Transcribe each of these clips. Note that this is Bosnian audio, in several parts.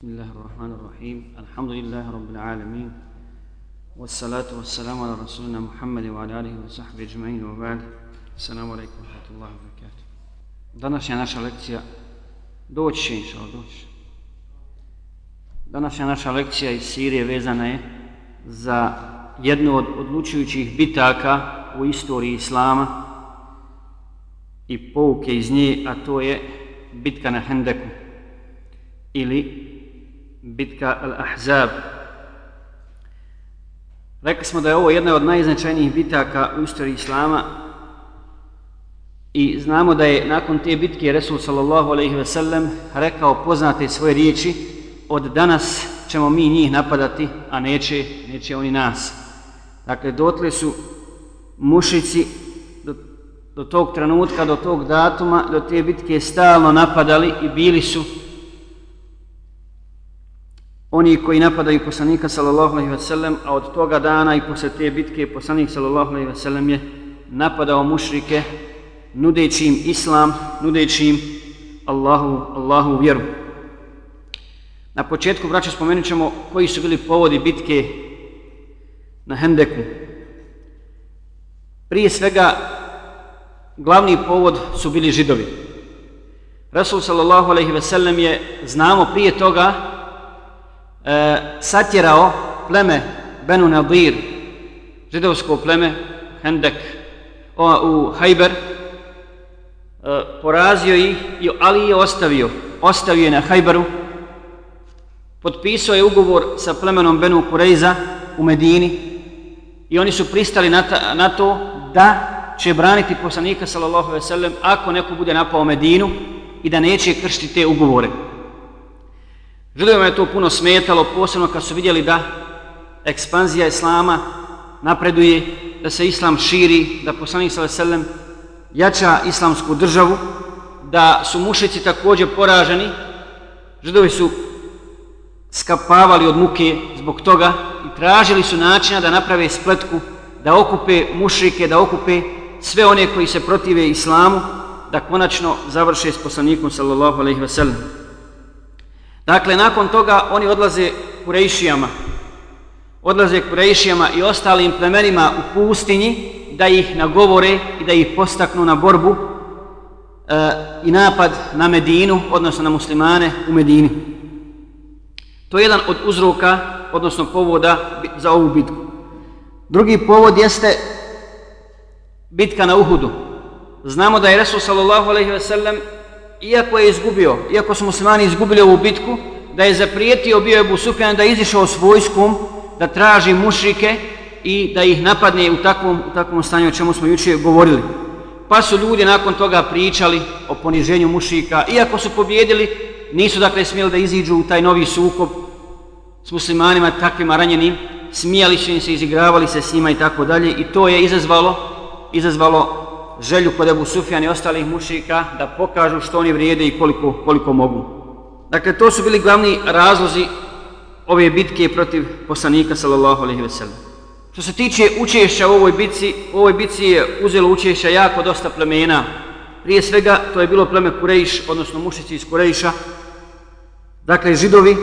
بسم الله الرحمن الرحيم. الحمد لله رب العالمين. والصلاة والسلام على رسولنا محمد وعلى آله وصحبه أجمعين. وبعد السلام عليكم ورحمة الله وبركاته. دانش ناشا لكتيا دوتش إن شاء الله دوتش دانش ناشا لكتيا из Сирии везана е за jednu od odlučujućih bitaka u istoriji islama i pouke iz nje a to je bitka na Hendeku ili bitka Al-Ahzab. Rekli smo da je ovo jedna od najznačajnijih bitaka u istoriji Islama i znamo da je nakon te bitke Resul sallallahu alaihi ve sellem rekao poznate svoje riječi od danas ćemo mi njih napadati, a neće, neće oni nas. Dakle, dotle su mušici do, do tog trenutka, do tog datuma, do te bitke stalno napadali i bili su oni koji napadaju poslanika sallallahu alejhi ve sellem, a od toga dana i posle te bitke poslanik sallallahu alejhi ve sellem je napadao mušrike nudeći im islam, nudeći im Allahu, Allahu vjeru. Na početku, braće, spomenut ćemo koji su bili povodi bitke na Hendeku. Prije svega, glavni povod su bili židovi. Rasul sallallahu alejhi ve sellem je, znamo prije toga, e, satjerao pleme Benu Nadir, židovsko pleme, Hendek, o, u Hajber, e, porazio ih, ali je ostavio, ostavio je na Hajberu, potpisao je ugovor sa plemenom Benu Kureiza u Medini i oni su pristali na, ta, na to da će braniti poslanika sallallahu alejhi ve sellem ako neko bude napao Medinu i da neće kršiti te ugovore. Židovima je to puno smetalo, posebno kad su vidjeli da ekspanzija Islama napreduje, da se Islam širi, da poslanik s.a.v. jača islamsku državu, da su mušici također poraženi. Židovi su skapavali od muke zbog toga i tražili su načina da naprave spletku, da okupe mušike, da okupe sve one koji se protive islamu, da konačno završe s poslanikom sallallahu alaihi wa sallam. Dakle, nakon toga oni odlaze Kurejšijama. Odlaze Kurejšijama i ostalim plemenima u pustinji da ih nagovore i da ih postaknu na borbu e, i napad na Medinu, odnosno na muslimane u Medini. To je jedan od uzroka, odnosno povoda za ovu bitku. Drugi povod jeste bitka na Uhudu. Znamo da je Resul sallallahu alejhi ve sellem iako je izgubio, iako su muslimani izgubili ovu bitku, da je zaprijetio bio Ebu Sufjan da je izišao s vojskom, da traži mušrike i da ih napadne u takvom, u takvom stanju o čemu smo juče govorili. Pa su ljudi nakon toga pričali o poniženju mušrika, iako su pobjedili, nisu dakle smjeli da iziđu u taj novi sukob s muslimanima takvima ranjenim, smijali su im se, izigravali se s njima i tako dalje. I to je izazvalo, izazvalo želju kod Ebu Sufjan i ostalih mušika da pokažu što oni vrijede i koliko, koliko mogu. Dakle, to su bili glavni razlozi ove bitke protiv poslanika sallallahu alaihi ve sellem. Što se tiče učešća u ovoj bitci, u ovoj bitci je uzelo učešća jako dosta plemena. Prije svega, to je bilo pleme Kurejš, odnosno mušici iz Kurejša. Dakle, židovi,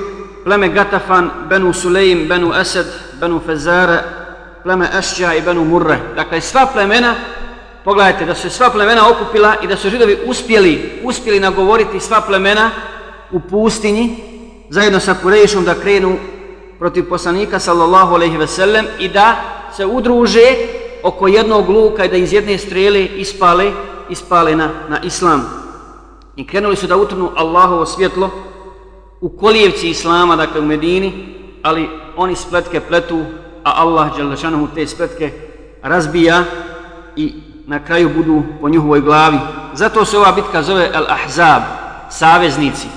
pleme Gatafan, Benu Sulejim, Benu Esed, Benu Fezare, pleme Ešća i Benu Murre. Dakle, sva plemena pogledajte da su sva plemena okupila i da su židovi uspjeli, uspjeli nagovoriti sva plemena u pustinji zajedno sa Kurejšom da krenu protiv poslanika sallallahu alejhi ve sellem i da se udruže oko jednog luka i da iz jedne strele ispale, ispale na, na islam. I krenuli su da utrnu Allahovo svjetlo u kolijevci islama, dakle u Medini, ali oni spletke pletu, a Allah te spletke razbija i na kraju budu po njihovoj glavi. Zato se ova bitka zove Al-Ahzab, saveznici.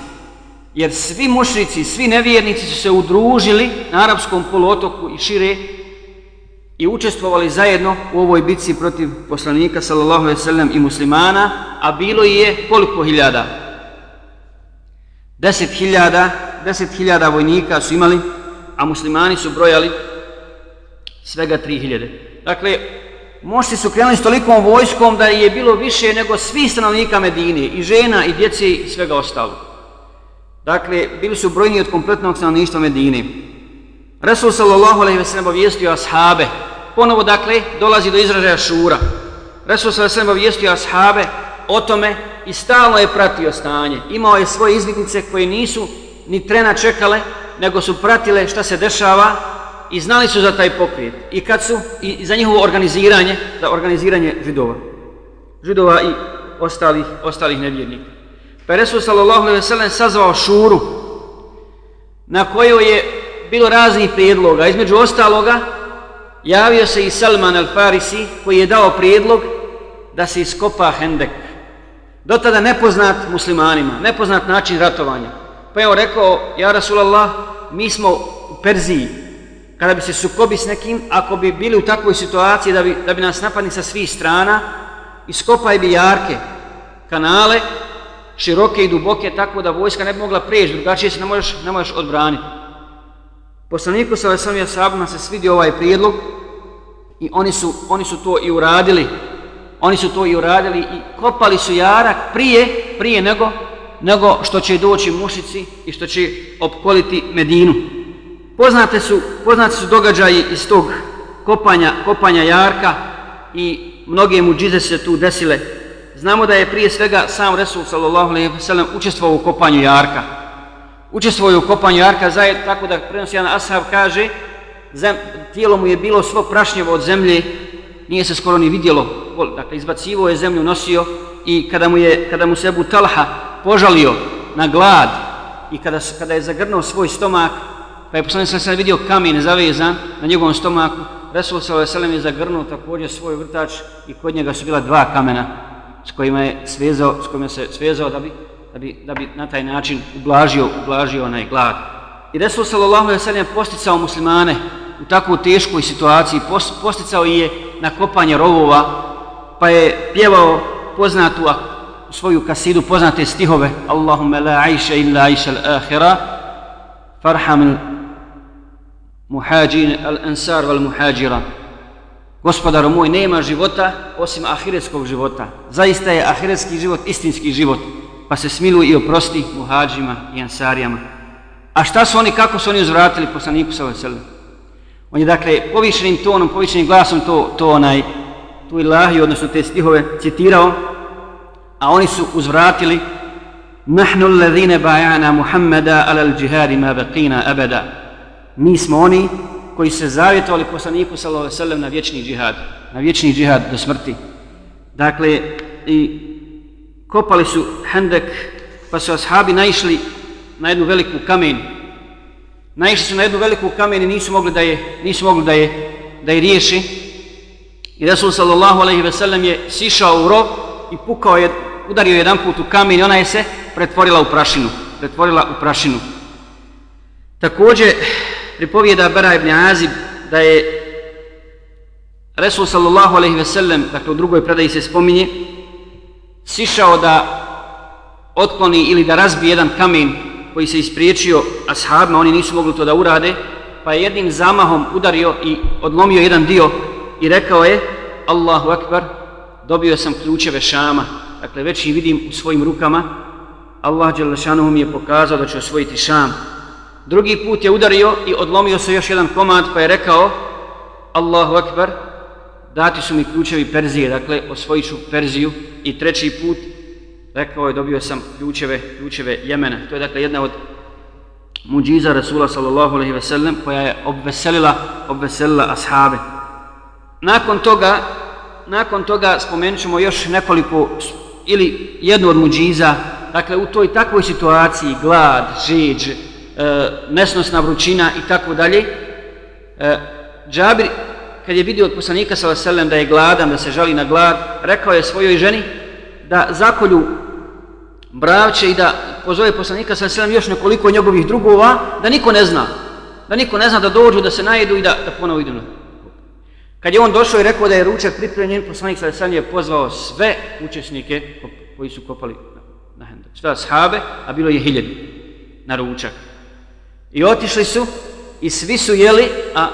Jer svi mušrici, svi nevjernici su se udružili na arapskom poluotoku i šire i učestvovali zajedno u ovoj bitci protiv poslanika sallallahu alejhi ve sellem i muslimana, a bilo je koliko hiljada? 10.000, 10.000 vojnika su imali, a muslimani su brojali svega 3.000. Dakle, Mošti su krenuli s tolikom vojskom da je bilo više nego svi stanovnika Medine, i žena, i djeci, i svega ostalo. Dakle, bili su brojni od kompletnog stanovništva Medine. Resul sallallahu alaihi ve sellem obavijestio ashabe. Ponovo, dakle, dolazi do izražaja šura. Resul sallallahu alaihi ve sellem obavijestio ashabe o tome i stalno je pratio stanje. Imao je svoje izvidnice koje nisu ni trena čekale, nego su pratile šta se dešava i znali su za taj pokret. I kad su, i za njihovo organiziranje, za organiziranje židova. Židova i ostalih, ostalih nevjernika. Pa je Resul sallallahu alaihi ve sellem sazvao šuru na kojoj je bilo raznih prijedloga. Između ostaloga javio se i Salman al-Farisi koji je dao prijedlog da se iskopa Hendek. Do tada nepoznat muslimanima, nepoznat način ratovanja. Pa je on rekao, ja Rasulallah, mi smo u Perziji, kada bi se sukobi s nekim, ako bi bili u takvoj situaciji da bi, da bi nas napadni sa svih strana, iskopaj bi jarke, kanale, široke i duboke, tako da vojska ne bi mogla preći, drugačije se ne možeš, ne možeš odbraniti. Poslaniku sa Veselim Jasabima se svidio ovaj prijedlog i oni su, oni su to i uradili. Oni su to i uradili i kopali su jarak prije, prije nego, nego što će doći mušici i što će opkoliti Medinu. Poznate su, poznate su događaji iz tog kopanja, kopanja jarka i mnoge muđize se tu desile. Znamo da je prije svega sam Resul sallallahu alejhi ve sellem učestvovao u kopanju jarka. Učestvovao u kopanju jarka zajedno tako da prenosi jedan ashab kaže zem, tijelo mu je bilo svo prašnjevo od zemlje, nije se skoro ni vidjelo. Dakle izbacivo je zemlju nosio i kada mu je kada mu se Abu Talha požalio na glad i kada kada je zagrnuo svoj stomak, pa je poslanik se vidio kamen zavezan na njegovom stomaku, Resul sallallahu alejhi ve sellem je zagrnuo također svoj vrtač i kod njega su bila dva kamena s kojima je svezao, s kojima se svezao da bi, da bi, da bi na taj način ublažio, ublažio onaj glad. I Resul sallallahu alejhi ve sellem posticao muslimane u takvu teškoj situaciji, posticao je na kopanje rovova, pa je pjevao poznatu svoju kasidu, poznate stihove. Allahumma la aisha illa aisha al-akhira farham muhađin al-ansar wal-muhađira Gospodaru moj, nema života osim ahiretskog života. Zaista je ahiretski život istinski život. Pa se smiluj i oprosti muhađima i ansarijama. A šta su oni, kako su oni uzvratili poslaniku sa veselom? On je dakle povišenim tonom, povišenim glasom to, to onaj, tu ilahiju, odnosno te stihove citirao, a oni su uzvratili Nahnu alladhina bajana Muhammada ala al-jihadi ma baqina abada. Mi smo oni koji se zavjetovali poslaniku sallallahu alejhi ve sellem na vječni džihad, na vječni džihad do smrti. Dakle i kopali su hendek, pa su ashabi naišli na jednu veliku kamen. Naišli su na jednu veliku kamen i nisu mogli da je nisu mogli da je da je riješi. I Resul sallallahu alejhi ve sellem je sišao u rov i pukao je udario jedan put u kamen i ona je se pretvorila u prašinu, pretvorila u prašinu. Također pripovijeda Bara ibn Azib da je Resul sallallahu alaihi ve sellem, dakle u drugoj predaji se spominje, sišao da otkloni ili da razbije jedan kamen koji se ispriječio ashabima, oni nisu mogli to da urade, pa je jednim zamahom udario i odlomio jedan dio i rekao je Allahu akbar, dobio sam ključeve šama, dakle već ih vidim u svojim rukama, Allah Đelešanuhu mi je pokazao da će osvojiti šam. Drugi put je udario i odlomio se još jedan komad pa je rekao Allahu Akbar, dati su mi ključevi Perzije, dakle osvojit ću Perziju. I treći put rekao je dobio sam ključeve, ključeve Jemena. To je dakle jedna od muđiza Rasula sallallahu alaihi ve sellem koja je obveselila, obveselila ashabe. Nakon toga, nakon toga spomenut ćemo još nekoliko ili jednu od muđiza, dakle u toj takvoj situaciji, glad, žeđ, e, nesnosna vrućina i tako dalje. E, Džabir, kad je vidio od poslanika s.a.v. da je gladan, da se žali na glad, rekao je svojoj ženi da zakolju bravče i da pozove poslanika s.a.v. još nekoliko njegovih drugova, da niko ne zna. Da niko ne zna da dođu, da se najedu i da, da ponovo idu na Kad je on došao i rekao da je ručak pripremljen, poslanik s.a.v. je pozvao sve učesnike koji su kopali na hendak. Sve ashabe, a bilo je hiljadu na ručak. I otišli su i svi su jeli, a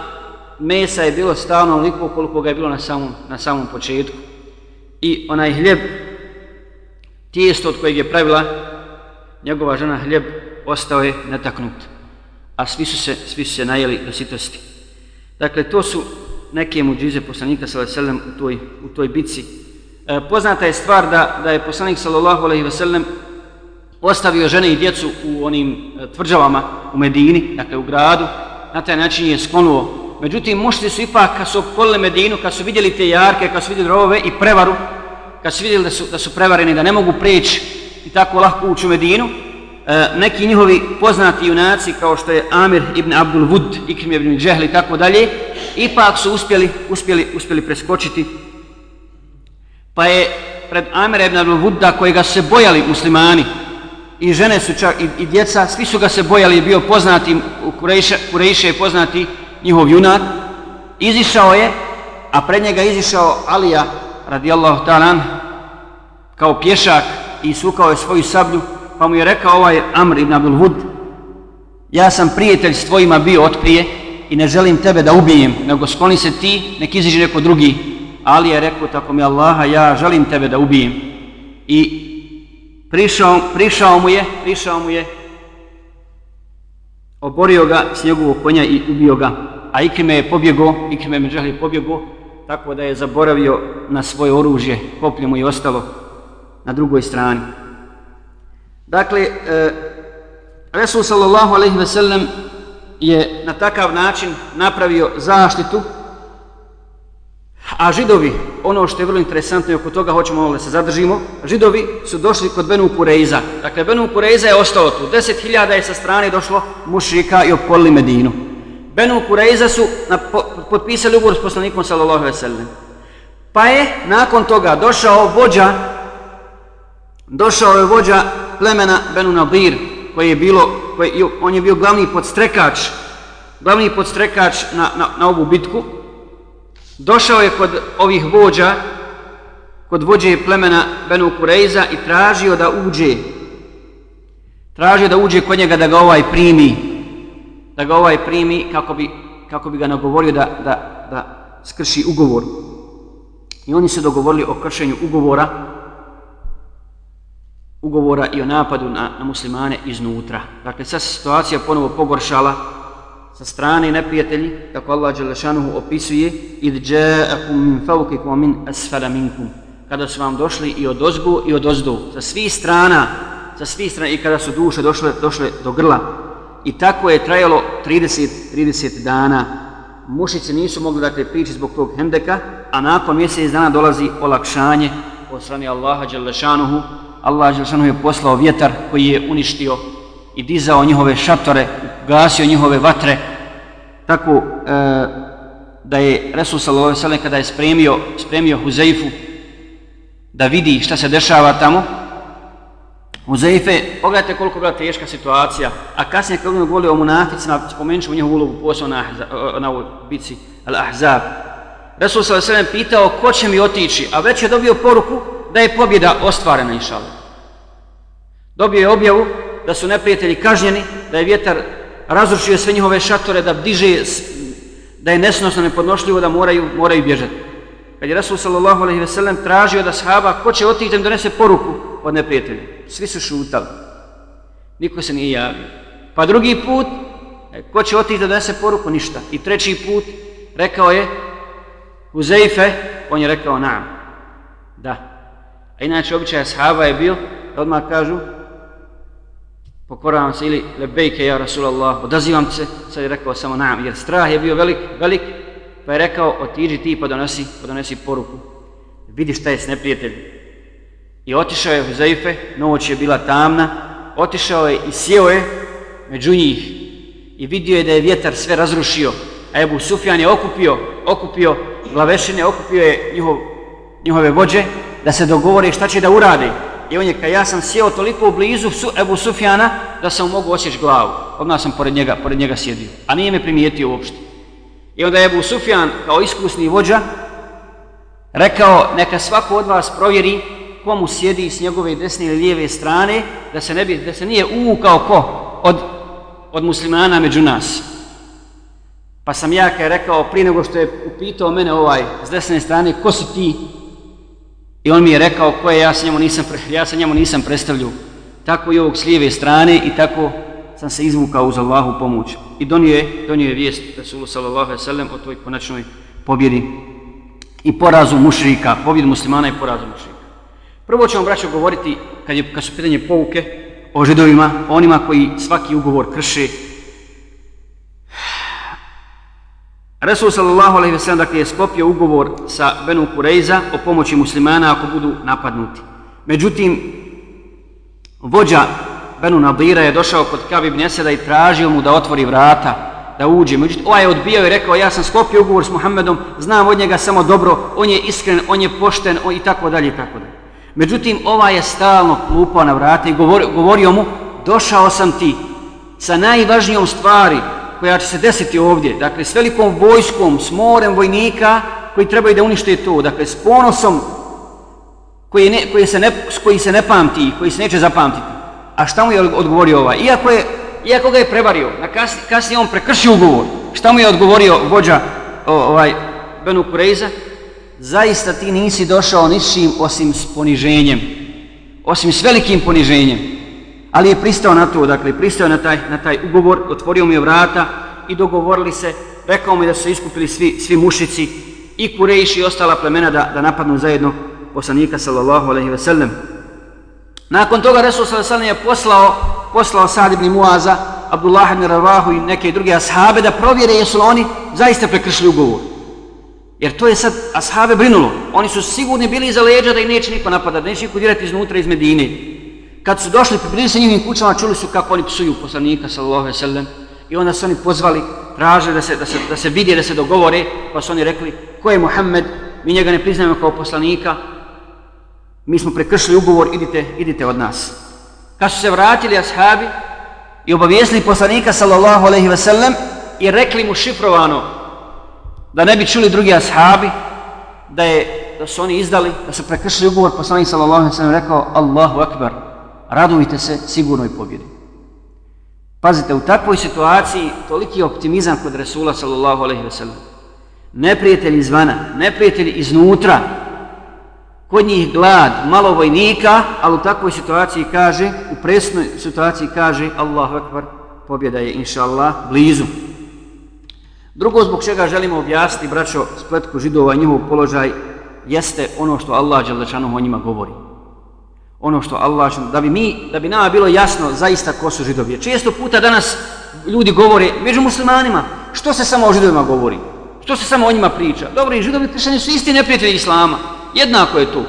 mesa je bilo stalno onoliko koliko ga je bilo na samom, na samom početku. I onaj hljeb, tijesto od kojeg je pravila njegova žena hljeb ostao je netaknut. A svi su se, svi su se najeli do sitosti. Dakle, to su neke muđize poslanika s.a.v. alejhi ve sellem u toj u toj bici. E, poznata je stvar da da je poslanik sallallahu alejhi ve sellem ostavio žene i djecu u onim e, tvrđavama u Medini, dakle u gradu, na taj način je sklonuo. Međutim, mušli su ipak, kad su opkolili Medinu, kad su vidjeli te jarke, kad su vidjeli rove i prevaru, kad su vidjeli da su, da su prevareni, da ne mogu preći i tako lahko ući u Medinu, e, neki njihovi poznati junaci, kao što je Amir ibn Abdul Wud, Ikrim ibn Džehli i tako dalje, ipak su uspjeli, uspjeli, uspjeli preskočiti. Pa je pred Amir ibn Abdul Wudda, kojega se bojali muslimani, i žene su čak, i, i djeca, svi su ga se bojali, bio poznati, u Kurejše, je poznati njihov junak, izišao je, a pred njega izišao Alija, radijallahu ta'ala, kao pješak i sukao je svoju sablju, pa mu je rekao ovaj Amr ibn Abdul Hud, ja sam prijatelj s tvojima bio otprije i ne želim tebe da ubijem, nego skloni se ti, nek iziđe neko drugi. Ali je rekao, tako mi Allaha, ja želim tebe da ubijem. I prišao, prišao mu je, prišao mu je, oborio ga s njegovog konja i ubio ga. A Ikrime je pobjego, Ikrime me želi pobjegao, tako da je zaboravio na svoje oružje, koplje mu je ostalo na drugoj strani. Dakle, e, Resul sallallahu alaihi ve sellem je na takav način napravio zaštitu A židovi, ono što je vrlo interesantno i oko toga hoćemo malo da se zadržimo, židovi su došli kod Benu Kureiza. Dakle, Benu Kureiza je ostao tu. Deset hiljada je sa strane došlo mušika i okolili Medinu. Benu Kureiza su na, po, potpisali ugovor s poslanikom sallallahu alaihi. Pa je nakon toga došao vođa, došao je vođa plemena Benu Nadir, koji je bilo, koji, on je bio glavni podstrekač, glavni podstrekač na, na, na ovu bitku, došao je kod ovih vođa, kod vođe plemena Benu Kurejza i tražio da uđe, tražio da uđe kod njega da ga ovaj primi, da ga ovaj primi kako bi, kako bi ga nagovorio da, da, da skrši ugovor. I oni su dogovorili o kršenju ugovora, ugovora i o napadu na, na muslimane iznutra. Dakle, sad situacija ponovo pogoršala, sa strane neprijatelji, kako Allah Đelešanuhu opisuje, id džaakum min fawqikum min asfala minkum. Kada su vam došli i od ozgu i od ozdu, sa svih strana, sa svih strana i kada su duše došle, došle do grla. I tako je trajalo 30, 30 dana. Mušice nisu mogli dakle prići zbog tog hendeka, a nakon mjesec dana dolazi olakšanje od strane Allaha Đelešanuhu. Allah Đelešanuhu je poslao vjetar koji je uništio i dizao njihove šatore, gasio njihove vatre, tako e, da je Resul sallallahu alejhi ve sellem kada je spremio spremio Huzejfu da vidi šta se dešava tamo Huzejfe, pogledajte koliko je bila teška situacija, a kasnije kad ono govori o munaficima, spomenut ćemo njihovu ulogu posao na, na ovoj bici Al-Ahzab. Resul sallallahu alejhi ve sellem pitao ko će mi otići, a već je dobio poruku da je pobjeda ostvarena inšallah. Dobio je objavu da su neprijatelji kažnjeni, da je vjetar razrušio sve njihove šatore, da diže, da je nesnosno nepodnošljivo, da moraju, moraju bježati. Kad je Rasul sallallahu alaihi ve sellem tražio da sahaba, ko će otići da donese poruku od neprijatelja? Svi su šutali. Niko se nije javio. Pa drugi put, e, ko će otići da donese poruku? Ništa. I treći put, rekao je, Huzeife, on je rekao, naam. Da. A inače, običaj sahaba je bio, da odmah kažu, pokoravam se ili lebejke ja Rasulallah, odazivam se, sad je rekao samo nam, jer strah je bio velik, velik, pa je rekao, otiđi ti pa donesi, pa donesi poruku, vidi šta je s neprijateljem. I otišao je Huzeife, noć je bila tamna, otišao je i sjeo je među njih i vidio je da je vjetar sve razrušio, a Ebu Sufjan je okupio, okupio glavešine, okupio je njihov, njihove vođe da se dogovore šta će da urade. I on je kao ja sam sjeo toliko blizu su, Ebu Sufjana da sam mogu osjeći glavu. Odmah sam pored njega, pored njega sjedio. A nije me primijetio uopšte. I onda je Ebu Sufjan kao iskusni vođa rekao neka svako od vas provjeri komu sjedi s njegove desne ili lijeve strane da se ne bi, da se nije uvukao ko od, od muslimana među nas. Pa sam ja kaj rekao prije nego što je upitao mene ovaj s desne strane ko si ti I on mi je rekao ko je, ja se njemu nisam, ja se njemu nisam predstavljao. Tako i ovog s lijeve strane i tako sam se izvukao uz Allahu pomoć. I donio je, donio je vijest Rasulu sallallahu alaihi sallam o toj konačnoj pobjedi i porazu mušrika, pobjedu muslimana i porazu mušrika. Prvo ćemo, braćo, govoriti, kad, je, kad su pitanje pouke, o židovima, onima koji svaki ugovor krše. Rasul sallallahu alaihi sellem dakle, je sklopio ugovor sa Benu Kurejza o pomoći muslimana ako budu napadnuti. Međutim, vođa Benu Nadira je došao kod Kabi ibn Eseda i tražio mu da otvori vrata, da uđe. Međutim, ovaj je odbijao i rekao, ja sam sklopio ugovor s Muhammedom, znam od njega samo dobro, on je iskren, on je pošten on i tako dalje i tako dalje. Međutim, ovaj je stalno klupao na vrata i govorio, govorio mu, došao sam ti sa najvažnijom stvari koja će se desiti ovdje, dakle, s velikom vojskom, s morem vojnika koji trebaju da unište to, dakle, s ponosom koji, ne, koji, se ne, koji se ne pamti, koji se neće zapamtiti. A šta mu je odgovorio ovaj? Iako, je, iako ga je prevario, na kasni, kasnije on prekršio ugovor, šta mu je odgovorio vođa ovaj, Benu Kurejza? Zaista ti nisi došao ničim osim s poniženjem, osim s velikim poniženjem. Ali je pristao na to, dakle, pristao na taj, na taj ugovor, otvorio mi je vrata i dogovorili se, rekao mi da su iskupili svi, svi mušici i Kurejši i ostala plemena da, da napadnu zajedno poslanika sallallahu alaihi ve sellem. Nakon toga Resul sallallahu alaihi je poslao, poslao Sad ibn Muaza, Abdullah ibn Ravahu i neke druge ashabe da provjere jesu li oni zaista prekršili ugovor. Jer to je sad ashabe brinulo. Oni su sigurni bili iza leđa da ih neće niko napadati, da neće niko dirati iznutra iz Medine. Kad su došli, približili se njihovim kućama, čuli su kako oni psuju poslanika sallallahu alaihi sallam. I onda su oni pozvali, tražili da se, da, se, da se vidi, da se dogovore, pa su oni rekli, ko je Muhammed, mi njega ne priznajemo kao poslanika, mi smo prekršili ugovor, idite, idite od nas. Kad su se vratili ashabi i obavijestili poslanika sallallahu alaihi ve sellem i rekli mu šifrovano da ne bi čuli drugi ashabi da je da su oni izdali, da su prekršili ugovor, poslanik sallallahu alejhi ve sellem rekao Allahu akbar, radujte se sigurnoj pobjedi. Pazite, u takvoj situaciji toliki optimizam kod Resula sallallahu alaihi ve sellem. Neprijatelji izvana, neprijatelji iznutra, kod njih glad, malo vojnika, ali u takvoj situaciji kaže, u presnoj situaciji kaže, Allahu akbar, pobjeda je, inša Allah, blizu. Drugo zbog čega želimo objasniti, braćo, spletku židova i njihov položaj, jeste ono što Allah Đalešanom o njima govori Ono što Allah, da bi mi, da bi nama bilo jasno zaista ko su židovi. Često puta danas ljudi govore, među muslimanima, što se samo o židovima govori? Što se samo o njima priča? Dobro, i židovi kršćani su isti neprijatelji Islama jednako je to.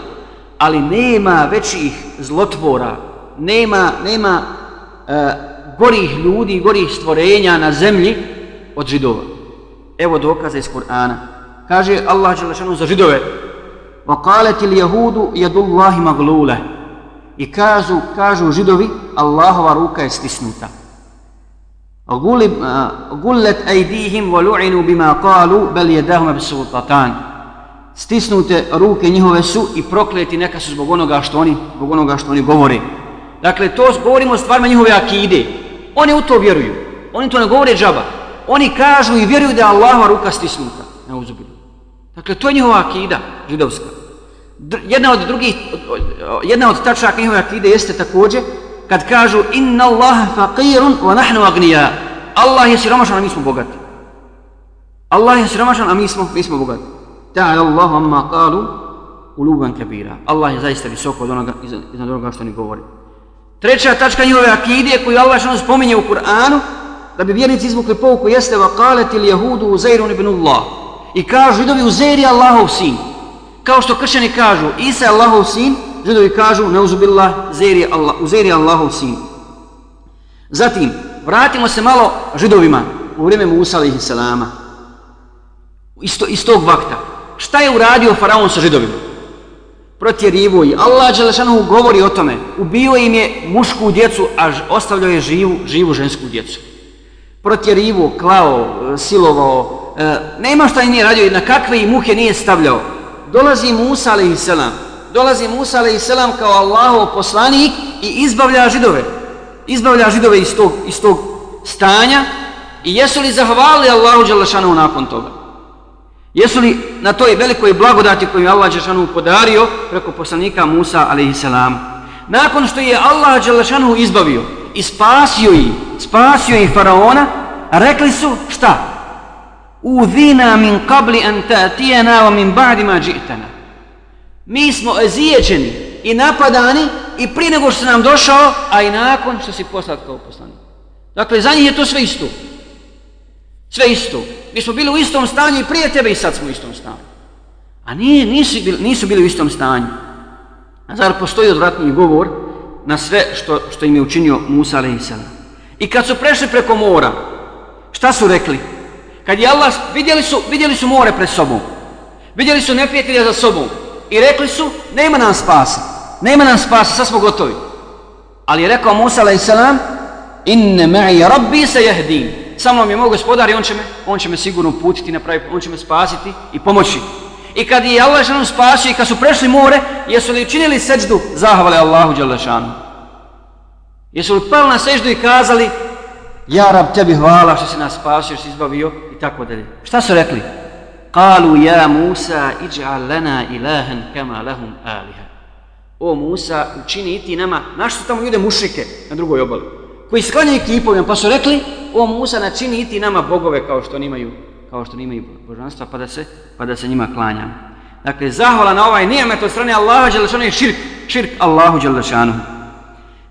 Ali nema većih zlotvora, nema, nema uh, gorih ljudi, gorih stvorenja na zemlji od židova. Evo dokaza iz Kur'ana. Kaže Allah Đelešanu za židove وَقَالَتِ الْيَهُودُ يَدُ اللَّهِ مَغْلُولَ i kažu, kažu židovi, Allahova ruka je stisnuta. Gullet ajdihim volu'inu bima kalu, bel jedahuma dahuma. Stisnute ruke njihove su i prokleti neka su zbog onoga što oni, zbog onoga što oni govore. Dakle, to govorimo o stvarima njihove akide. Oni u to vjeruju. Oni to ne govore džaba. Oni kažu i vjeruju da je Allahova ruka stisnuta. Ne. Dakle, to je njihova akida židovska. Jedna od drugih, jedna od tačaka njihove akide jeste također kad kažu inna Allah faqirun wa nahnu agnija. Allah je siromašan, a mi smo bogati. Allah je siromašan, a mi smo, mi smo bogati. Ta'ala Allah amma qalu uluban kabira. Allah je zaista visoko od onoga, iznad onoga što oni govori. Treća tačka njihove akide koju Allah što spominje u Kur'anu, da bi vjernici izvukli pouku, jeste vaqalet il jehudu uzairun ibn Allah. I kažu idovi uzair je Allahov sin. Kao što kršćani kažu Isa je Allahov sin, židovi kažu neuzubillah uzair je, Allah, uzeri je Allahov sin. Zatim, vratimo se malo židovima u vrijeme Musa alaihi salama. Isto, iz tog vakta. Šta je uradio faraon sa židovima? Protjerivo i Allah Đelešanohu govori o tome. Ubio im je mušku djecu, a ostavljao je živu, živu žensku djecu. Protjerivo, klao, e, silovao, e, nema šta nije radio, na kakve i muhe nije stavljao. Dolazi Musa a.s. Dolazi Musa a.s. kao Allahov poslanik i izbavlja židove. Izbavlja židove iz tog, iz tog stanja i jesu li zahvalili Allahu Đelešanohu nakon toga? Jesu li na toj velikoj blagodati koju je Allah Đelešanu podario preko poslanika Musa a.s. Nakon što je Allah Đelešanu izbavio i spasio ih, spasio ih faraona, rekli su šta? Udhina min qabli an ta'tijena wa min ba'di ma džitana. Mi smo ezijeđeni i napadani i prije nego što nam došao, a i nakon što si poslat kao poslanik. Dakle, za njih je to sve isto. Sve isto. Mi smo bili u istom stanju i prije tebe i sad smo u istom stanju. A nije, nisu, bili, nisu bili u istom stanju. A zar postoji odvratni govor na sve što, što im je učinio Musa a.s. I kad su prešli preko mora, šta su rekli? Kad je Allah, vidjeli su, vidjeli su more pred sobom. Vidjeli su neprijatelja za sobom. I rekli su, nema nam spasa. Nema nam spasa, sad smo gotovi. Ali je rekao Musa a.s. Inne ma'i rabbi se jehdin. Sa mnom je moj gospodar i on će me, on će me sigurno putiti, napraviti, on će me spasiti i pomoći. I kad je Allah ženu spasio i kad su prešli more, jesu li učinili seđdu, zahvale Allahu Đalešanu. Jesu li pali na seždu i kazali, ja rab tebi hvala što si nas spasio, što si izbavio i tako dalje. Šta su rekli? Kalu ja Musa iđa'al lana ilahan kama lahum aliha. O Musa, učini ti nama, našto su tamo ljude mušike na drugoj obali, koji sklanjaju kipovima, pa su rekli, o Musa, načini ti nama bogove kao što oni imaju kao što nimaju božanstva, pa da se, pa da se njima klanjam. Dakle, zahvala na ovaj nijemet od strane Allaha Đelešanu je širk, širk Allahu Đelešanu.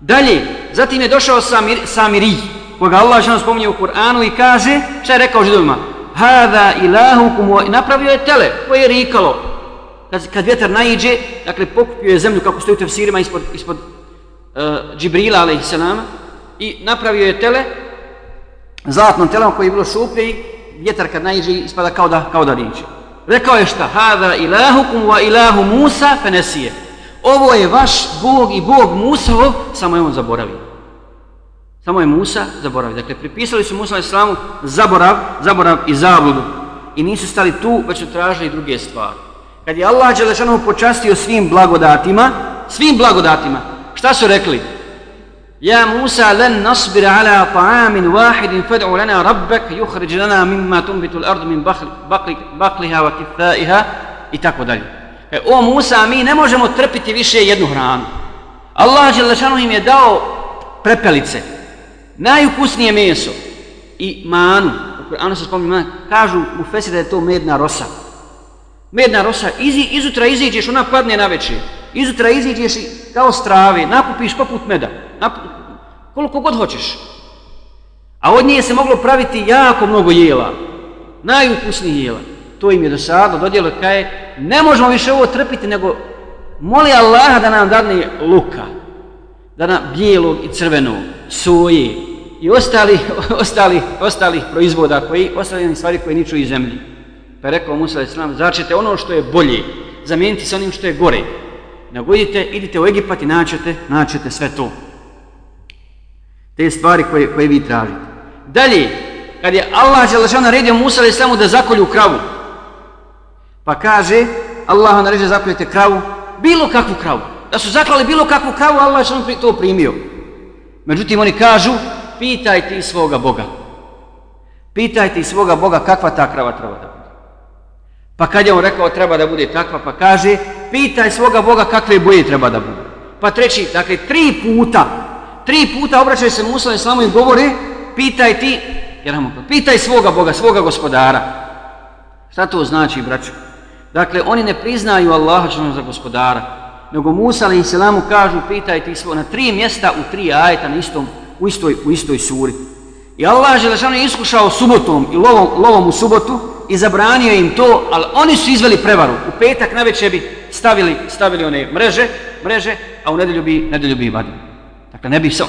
Dalje, zatim je došao Samir, Samiri, koga Allah Đelešanu spominje u Kur'anu i kaže, šta je rekao židovima? Hada ilahukum, napravio je tele, koje je rikalo. Kad, kad vjetar naiđe, dakle, pokupio je zemlju, kako stoji u tefsirima, ispod, ispod uh, Džibrila, alaihissalama, i napravio je tele, zlatnom telom koji je bilo šuplje i vjetar kad naiđe ispada kao da, kao da riječe. Rekao je šta? Hada ilahukum wa ilahu Musa fenesije. Ovo je vaš Bog i Bog Musov, samo je on zaboravio. Samo je Musa zaboravio. Dakle, pripisali su Musa islamu zaborav, zaborav i zabludu. I nisu stali tu, već su tražili druge stvari. Kad je Allah Đelešanovu počastio svim blagodatima, svim blagodatima, šta su rekli? Ja Musa len nasbira ala ta'amin wahidin fad'u lana rabbek yukhrij lana mimma tumbitu al-ard min bakliha baqliha wa kifaiha i tako dalje. E, o Musa, mi ne možemo trpiti više jednu hranu. Allah Đelešanu im je dao prepelice, najukusnije meso i manu. Ano se spomni, manu, kažu u Fesi da je to medna rosa. Medna rosa, izi, izutra iziđeš, ona padne na večer. Izutra iziđeš kao strave, nakupiš poput meda. Nakup, koliko god hoćeš. A od nje se moglo praviti jako mnogo jela. najukusnijih jela. To im je do sada dodjelo kaj ne možemo više ovo trpiti, nego moli Allaha da nam dadne luka. Da nam bijelog i crvenog, soje i ostali, ostali, ostali proizvoda koji, ostali stvari koje niču iz zemlji. Pa je rekao Musa Islam, ćete ono što je bolje, zamijeniti sa onim što je gore. Nego idite, idite u Egipat i naćete, naćete sve to te stvari koje, koje vi tražite. Dalje, kad je Allah Đelešan naredio Musa Islamu da zakolju kravu, pa kaže, Allah naređe zakoljete kravu, bilo kakvu kravu, da su zaklali bilo kakvu kravu, Allah je to primio. Međutim, oni kažu, pitaj ti svoga Boga. Pitaj ti svoga Boga kakva ta krava treba da bude. Pa kad je on rekao treba da bude takva, pa kaže, pitaj svoga Boga kakve boje treba da bude. Pa treći, dakle, tri puta tri puta obraćaju se Musa i samo im govori, pitaj ti, jer pitaj svoga Boga, svoga gospodara. Šta to znači, braćo? Dakle, oni ne priznaju Allaha za gospodara, nego Musa alaihi Selamu kažu, pitaj ti na tri mjesta u tri ajeta na istom, u, istoj, u istoj suri. I Allah je iskušao subotom i lovom, lovom u subotu i zabranio im to, ali oni su izveli prevaru. U petak na večer bi stavili, stavili one mreže, mreže, a u nedelju bi, nedelju bi vadili. Dakle, ne bi se...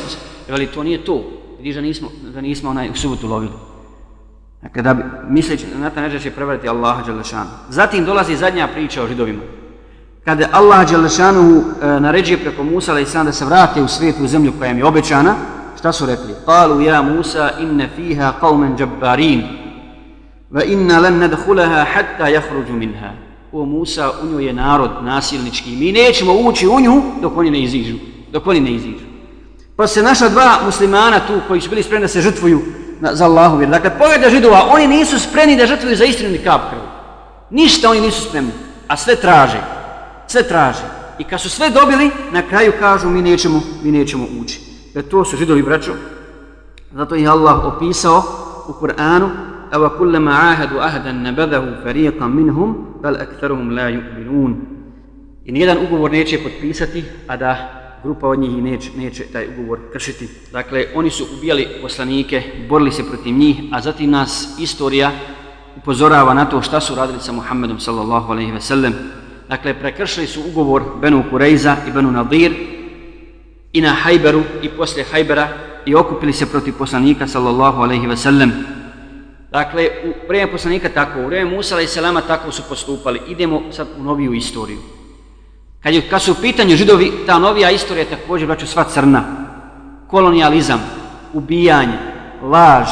Veli, to nije to. Vidiš da nismo, da nismo onaj u subotu lovili. Dakle, da bi, misleći na ta neđe će prevariti Allaha Đelešanu. Zatim dolazi zadnja priča o židovima. Kada Allah Đalešanu e, naređuje preko Musa, ali sam da se vrate u svijetu zemlju koja im je obećana, šta su rekli? Qalu ja Musa inne fiha qawmen jabbarin va inna lan nadhulaha hatta jahruđu minha. O Musa, u njoj je narod nasilnički. Mi nećemo ući u nju dok oni ne iziđu. Dok oni ne iziđu. Pa se naša dva muslimana tu koji su bili spremni da se žrtvuju na, za Allahu vjeru. Dakle, pogledaj židova, oni nisu spremni da žrtvuju za istinu ni kap krvi. Ništa oni nisu spremni, a sve traže. Sve traže. I kad su sve dobili, na kraju kažu mi nećemo, mi nećemo ući. da to su židovi braćo. Zato je Allah opisao u Kur'anu Ava kullama ahadu ahadan nabadahu fariqan minhum bal aktharuhum la yu'minun. I nijedan ugovor neće potpisati, a da grupa od njih neće, neće taj ugovor kršiti. Dakle, oni su ubijali poslanike, borili se protiv njih, a zatim nas istorija upozorava na to šta su radili sa Muhammedom sallallahu alaihi ve sellem. Dakle, prekršili su ugovor Benu Kurejza i Benu Nadir i na Hajberu i poslije Hajbera i okupili se protiv poslanika sallallahu alaihi ve sellem. Dakle, u vrijeme poslanika tako, u vrijeme Musa i Selama tako su postupali. Idemo sad u noviju istoriju. Kad, je, kad su u pitanju židovi, ta novija istorija je također, braću, sva crna. Kolonijalizam, ubijanje, laž,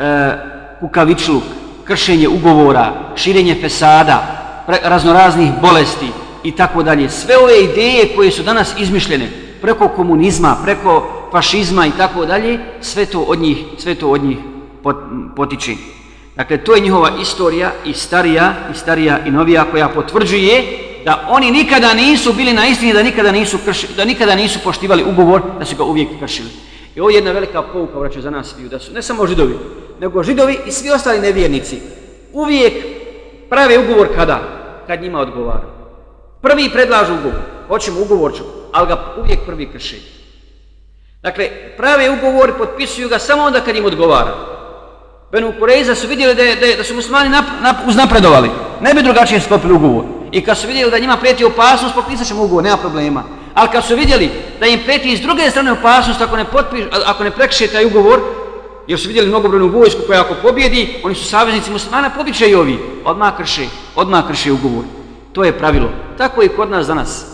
e, kukavičluk, kršenje ugovora, širenje fesada, raznoraznih bolesti i tako dalje. Sve ove ideje koje su danas izmišljene preko komunizma, preko fašizma i tako dalje, sve to od njih, sve to od njih potiče. Dakle, to je njihova istorija i starija, i starija i novija koja potvrđuje da oni nikada nisu bili na istini, da nikada nisu, krši, da nikada nisu poštivali ugovor, da su ga uvijek kršili. I ovo je jedna velika pouka, vraću za nas da su ne samo židovi, nego židovi i svi ostali nevjernici uvijek prave ugovor kada? Kad njima odgovara. Prvi predlažu ugovor, hoćemo ugovor ću, ali ga uvijek prvi krši. Dakle, prave ugovor potpisuju ga samo onda kad im odgovara. Benu Kureyza su vidjeli da, je, da, je, da su muslimani nap, nap, uznapredovali. Ne bi drugačije sklopili ugovor. I kad su vidjeli da njima prijeti opasnost, potpisat ćemo ugovor, nema problema. Ali kad su vidjeli da im prijeti iz druge strane opasnost, ako ne, potpiš, ako ne prekše taj ugovor, jer su vidjeli mnogobrojnu vojsku koja ako pobjedi, oni su saveznici muslimana, pobiće i ovi. Odmah krše, odmah krše ugovor. To je pravilo. Tako je kod nas danas.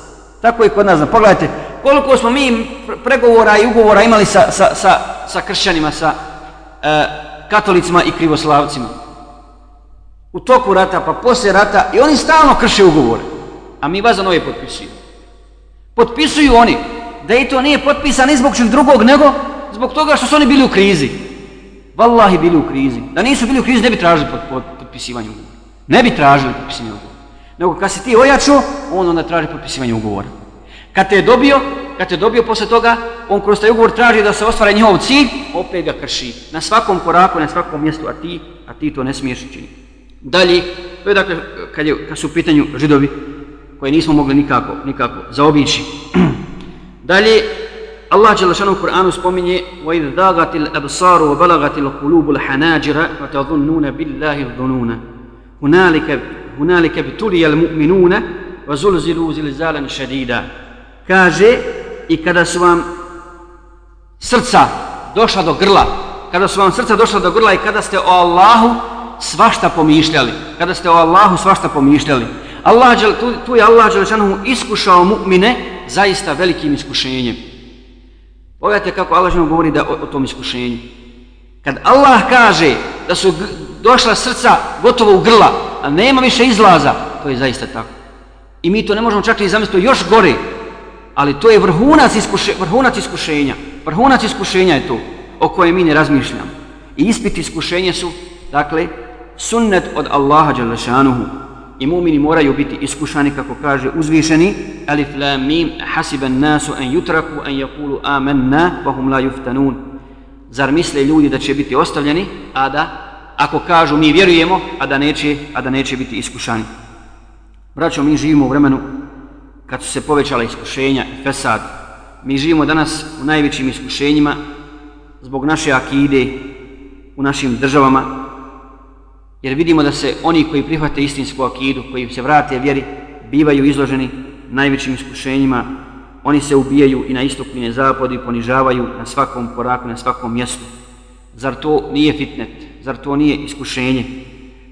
Tako je kod nas. Pogledajte, koliko smo mi pregovora i ugovora imali sa, sa, sa, sa kršćanima, sa e, katolicima i krivoslavcima. U toku rata, pa poslije rata, i oni stalno krše ugovore. A mi vas za nove potpisuju. Potpisuju oni da i to nije potpisan ni zbog drugog, nego zbog toga što su oni bili u krizi. Wallahi bili u krizi. Da nisu bili u krizi, ne bi tražili potpisivanje ugovora. Ne bi tražili potpisivanje ugovora. Nego kad si ti ojačao, on onda traži potpisivanje ugovora. Kad te je dobio, kad te je dobio posle toga, on kroz taj ugovor traži da se ostvara njihov cilj, opet ga krši. Na svakom koraku, na svakom mjestu, a ti, a ti to ne smiješ činiti. Dalje, to je dakle, kad, je, kad su u pitanju židovi, koje nismo mogli nikako, nikako zaobići. Dalje, Allah dželle šanu u Kur'anu spominje: "Wa idh dagatil absaru wa balagatil qulubul hanajira wa tazunnuna billahi dhununa." Hunalika hunalika bituliyal mu'minuna wa zulzilu zilzalan shadida. Kaže i kada su vam srca došla do grla, kada su vam srca došla do grla i kada ste o Allahu svašta pomišljali, kada ste o Allahu svašta pomišljali. Allah tu, tu je Allah dželle šanu iskušao mu'mine zaista velikim iskušenjem. Pogledajte kako Allah žena govori da o, o tom iskušenju. Kad Allah kaže da su došla srca gotovo u grla, a nema više izlaza, to je zaista tako. I mi to ne možemo čak i zamisliti još gore, ali to je vrhunac, iskuše, vrhunac iskušenja. Vrhunac iskušenja je to o kojem mi ne razmišljamo. I ispit iskušenja su, dakle, sunnet od Allaha Đalešanuhu. I mumini moraju biti iskušani, kako kaže uzvišeni, alif la mim, hasiban nasu an yutraku an yaqulu amanna, wa hum la yuftanun. Zar misle ljudi da će biti ostavljeni, a da, ako kažu mi vjerujemo, a da neće, a da neće biti iskušani. Braćo, mi živimo u vremenu kad su se povećala iskušenja i fesad. Mi živimo danas u najvećim iskušenjima zbog naše akide u našim državama, Jer vidimo da se oni koji prihvate istinsku akidu, koji se vrate vjeri, bivaju izloženi najvećim iskušenjima. Oni se ubijaju i na istoku i na zapadu i ponižavaju na svakom koraku, na svakom mjestu. Zar to nije fitnet? Zar to nije iskušenje?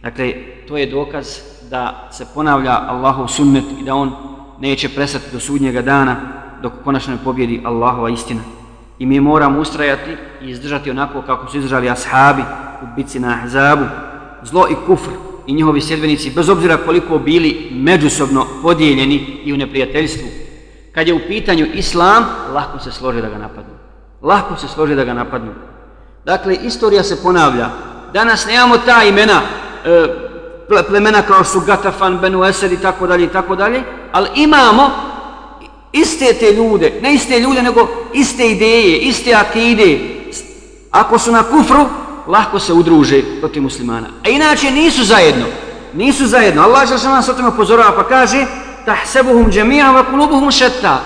Dakle, to je dokaz da se ponavlja Allahov sunnet i da on neće prestati do sudnjega dana dok konačno pobjedi Allahova istina. I mi moramo ustrajati i izdržati onako kako su izdržali ashabi u bici na Ahzabu, zlo i kufr i njihovi sjedbenici, bez obzira koliko bili međusobno podijeljeni i u neprijateljstvu, kad je u pitanju islam, lahko se složi da ga napadnu. Lahko se složi da ga napadnu. Dakle, istorija se ponavlja. Danas nemamo ta imena, e, plemena kao su Gatafan, Benu Esed i tako dalje i tako dalje, ali imamo iste te ljude, ne iste ljude, nego iste ideje, iste akide, ako su na kufru, lahko se udruže protiv muslimana. A inače nisu zajedno. Nisu zajedno. Allah će nas o tome upozorava pa kaže tahsebuhum džemijan wa kulubuhum šetta.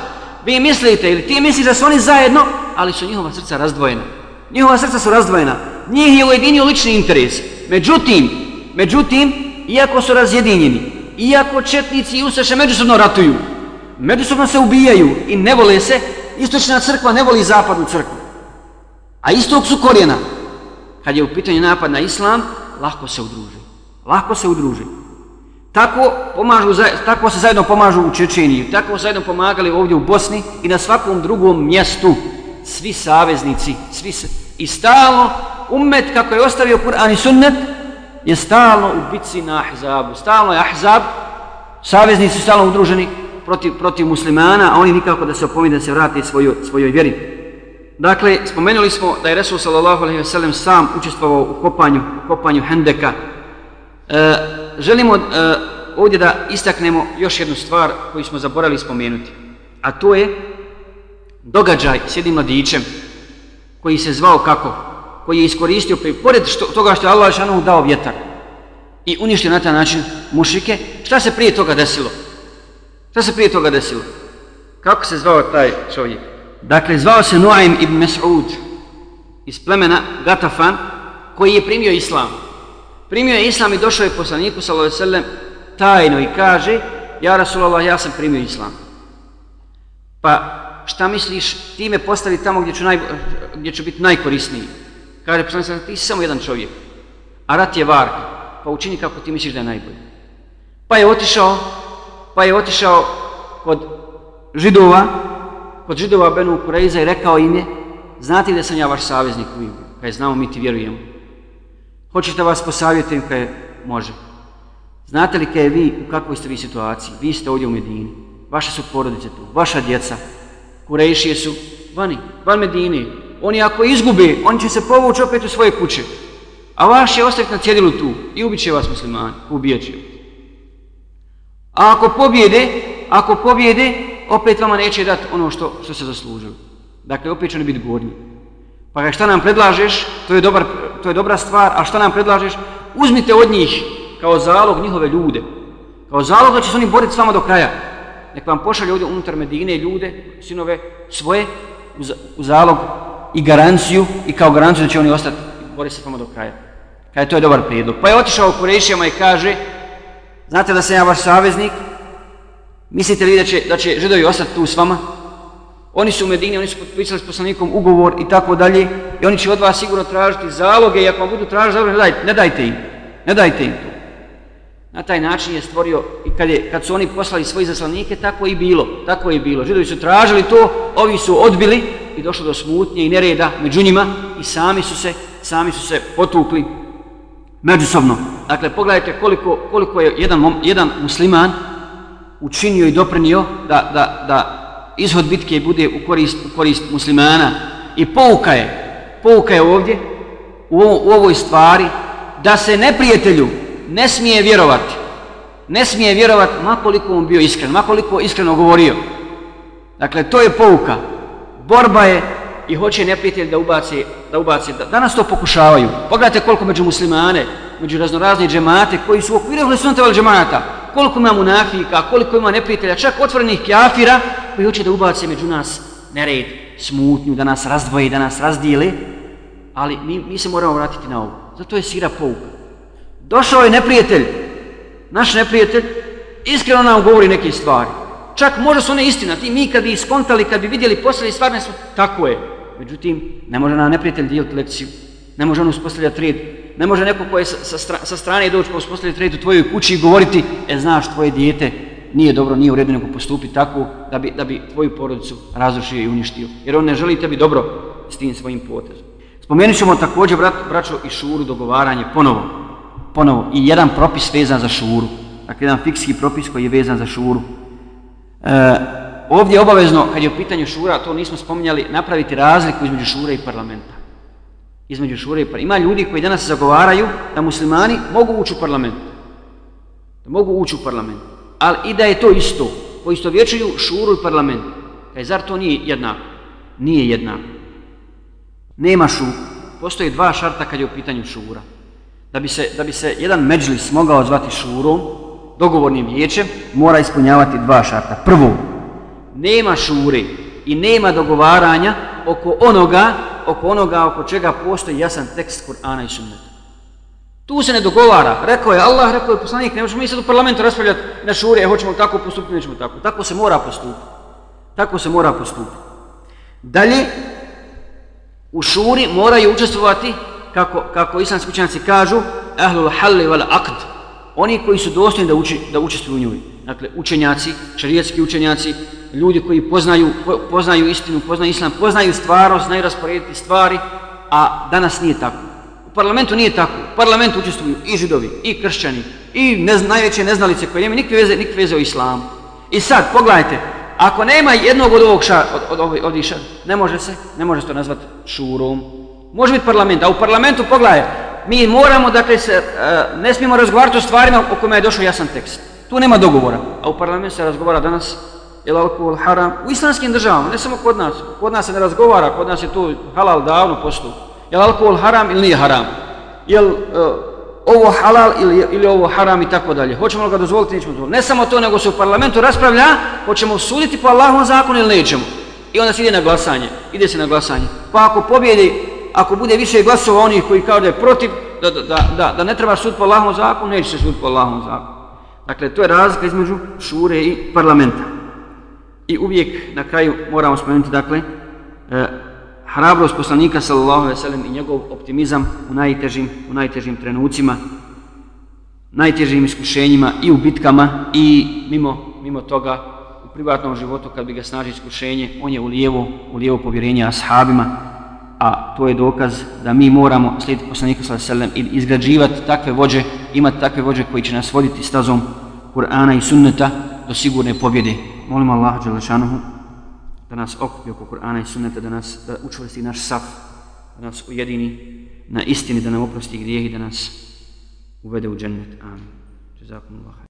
Vi mislite ili ti misliš da su oni zajedno, ali su njihova srca razdvojena. Njihova srca su razdvojena. Njih je ujedinio lični interes. Međutim, međutim, iako su razjedinjeni, iako četnici i ustaše međusobno ratuju, međusobno se ubijaju i ne vole se, istočna crkva ne voli zapadnu crkvu. A istog su korijena. Kad je u pitanju napad na islam, lako se udruži. Lako se udruži. Tako, pomažu, tako se zajedno pomažu u Čečeniji, tako se zajedno pomagali ovdje u Bosni i na svakom drugom mjestu. Svi saveznici, svi se, i stalno umet kako je ostavio Kur'an i sunnet, je stalno u bitci na Ahzabu. Stalno je Ahzab, saveznici su stalno udruženi protiv, protiv muslimana, a oni nikako da se opomine da se vrate svojoj, svojoj vjeri. Dakle, spomenuli smo da je Resul sallallahu alejhi ve sellem sam učestvovao u kopanju, u kopanju Hendeka. E, želimo e, ovdje da istaknemo još jednu stvar koju smo zaboravili spomenuti. A to je događaj s jednim mladićem koji se zvao kako? Koji je iskoristio, pored što, toga što je Allah šanu dao vjetar i uništio na taj način mušike, šta se prije toga desilo? Šta se prije toga desilo? Kako se zvao taj čovjek? Dakle, zvao se Nuaim ibn Mas'ud iz plemena Gatafan, koji je primio islam. Primio je islam i došao je poslaniku, sallallahu alejhi ve tajno i kaže, ja Rasulallah, ja sam primio islam. Pa, šta misliš, ti me postavi tamo gdje ću, naj, gdje ću biti najkorisniji. Kaže, poslanik, ti si samo jedan čovjek, a rat je varka, pa učini kako ti misliš da je najbolji. Pa je otišao, pa je otišao kod židova, kod židova Benu Kureiza i rekao im je, znate da sam ja vaš saveznik u ime, kaj znamo mi ti vjerujemo. Hoćete vas posavjetujem kaj može. Znate li kaj vi, u kakvoj ste vi situaciji? Vi ste ovdje u Medini, vaše su porodice tu, vaša djeca, Kurejšije su vani, van Medine. Oni ako izgube, oni će se povući opet u svoje kuće. A vaš je ostaviti na cjedilu tu i ubit će vas muslimani, ubijat će. A ako pobjede, ako pobjede, opet vama neće dati ono što, što se zaslužili. Dakle, opet će ne biti gornji. Pa ga šta nam predlažeš, to je, dobar, to je dobra stvar, a šta nam predlažeš, uzmite od njih kao zalog njihove ljude. Kao zalog da će se oni boriti s vama do kraja. Nek vam pošalje ovdje unutar Medine ljude, sinove svoje, u zalog i garanciju, i kao garanciju da će oni ostati boriti se s vama do kraja. Kaže, to je dobar prijedlog. Pa je otišao u Kurešijama i kaže, Znate da sam ja vaš saveznik? Mislite li da će, da će židovi ostati tu s vama? Oni su u Medini, oni su potpisali s poslanikom ugovor i tako dalje. I oni će od vas sigurno tražiti zaloge i ako vam budu tražiti zaloge, ne dajte, ne dajte im. Ne dajte im to. Na taj način je stvorio, i kad, je, kad su oni poslali svoje zaslanike, tako i bilo. Tako je bilo. Židovi su tražili to, ovi su odbili i došlo do smutnje i nereda među njima i sami su se, sami su se potukli međusobno. Dakle, pogledajte koliko, koliko je jedan, jedan musliman učinio i doprinio da, da, da izhod bitke bude u korist, u korist muslimana. I pouka je, pouka je ovdje, u, u ovoj stvari, da se neprijatelju ne smije vjerovati. Ne smije vjerovati makoliko on bio iskren, makoliko iskreno govorio. Dakle, to je pouka. Borba je i hoće neprijatelj da ubaci, da ubaci. Danas to pokušavaju. Pogledajte koliko među muslimane, među raznorazne džemate koji su u okviru hlisonteval džemata, koliko ima munafika, koliko ima neprijatelja, čak otvorenih kjafira koji hoće da ubace među nas nered, smutnju, da nas razdvoji, da nas razdijeli. Ali mi, mi se moramo vratiti na ovo. Zato je sira pouka. Došao je neprijatelj, naš neprijatelj, iskreno nam govori neke stvari. Čak možda su one istina, ti mi kad bi iskontali, kad bi vidjeli poslije stvarne su, tako je. Međutim, ne može nam neprijatelj dijeliti lekciju, ne može on uspostavljati red, ne može neko koji sa, sa, sa strane doći pa uspostavljati red u tvojoj kući i govoriti, e, znaš, tvoje dijete nije dobro, nije u redu nego postupi tako da bi, da bi tvoju porodicu razrušio i uništio. Jer on ne želi tebi dobro s tim svojim potezom. Spomenut ćemo također, brat, braćo, i šuru, dogovaranje, ponovo, ponovo, i jedan propis vezan za šuru. Dakle, jedan fikski propis koji je vezan za šuru. E, ovdje obavezno, kad je u pitanju šura, to nismo spominjali, napraviti razliku između šure i parlamenta. Između šure i parlamenta. Ima ljudi koji danas zagovaraju da muslimani mogu ući u parlament. Da mogu ući u parlament. Ali i da je to isto. poisto vječuju šuru i parlament. Kaj, zar to nije jednako? Nije jednako. Nema šuru. Postoje dva šarta kad je u pitanju šura. Da bi se, da bi se jedan međlis mogao zvati šurom, dogovornim vijećem, mora ispunjavati dva šarta. Prvo, nema šure i nema dogovaranja oko onoga, oko onoga oko čega postoji jasan tekst Kur'ana i Sunneta. Tu se ne dogovara. Rekao je Allah, rekao je poslanik, ne možemo mi sad u parlamentu raspravljati na šure, hoćemo tako postupiti, nećemo tako. Tako se mora postupiti. Tako se mora postupiti. Dalje, u šuri moraju učestvovati, kako, kako islamski učenjaci kažu, ahlul halli wal aqd, oni koji su dostojni da, uči, da učestvuju u njoj. Dakle, učenjaci, šarijetski učenjaci, ljudi koji poznaju, poznaju istinu, poznaju islam, poznaju stvarnost, znaju rasporediti stvari, a danas nije tako. U parlamentu nije tako. U parlamentu učestvuju i židovi, i kršćani, i ne, najveće neznalice koje nema nikakve veze, nikakve veze o islamu. I sad, pogledajte, ako nema jednog od ovog ša, od, od, od, od iša, ne može se, ne može se to nazvati šurom. Može biti parlament, a u parlamentu, pogledajte, mi moramo, dakle, se, e, ne smijemo razgovarati o stvarima o kojima je došao jasan tekst. Tu nema dogovora, a u parlamentu se razgovara danas, jel alkohol haram, u islamskim državama, ne samo kod nas, kod nas se ne razgovara, kod nas je tu halal davno postu, je alkohol haram ili nije haram, je uh, e, ovo halal ili, ili ovo haram i tako dalje. Hoćemo li ga dozvoliti, nećemo dozvoliti. Ne samo to, nego se u parlamentu raspravlja, hoćemo suditi po Allahom zakonu ili nećemo. I onda se ide na glasanje, ide se na glasanje. Pa ako pobjedi, ako bude više glasova onih koji kao da je protiv, da, da, da, da ne treba sud po Allahom zakonu, neće se sud po Allahom zakonu. Dakle, to je razlika između šure i parlamenta. I uvijek na kraju moramo spomenuti, dakle, e, hrabrost poslanika sallallahu alejhi ve sellem i njegov optimizam u najtežim u najtežim trenucima najtežim iskušenjima i u bitkama i mimo mimo toga u privatnom životu kad bi ga snaži iskušenje on je u lijevo u lijevo povjerenje ashabima a to je dokaz da mi moramo slijediti poslanika sallallahu alejhi ve sellem i izgrađivati takve vođe imati takve vođe koji će nas voditi stazom Kur'ana i sunneta do sigurne pobjede molimo Allaha Đelešanuhu da nas okupi oko Kur'ana i sunneta, da nas da učvrsti naš saf, da nas ujedini na istini, da nam oprosti grijeh i da nas uvede u džennet. Amin. Jazakumullah.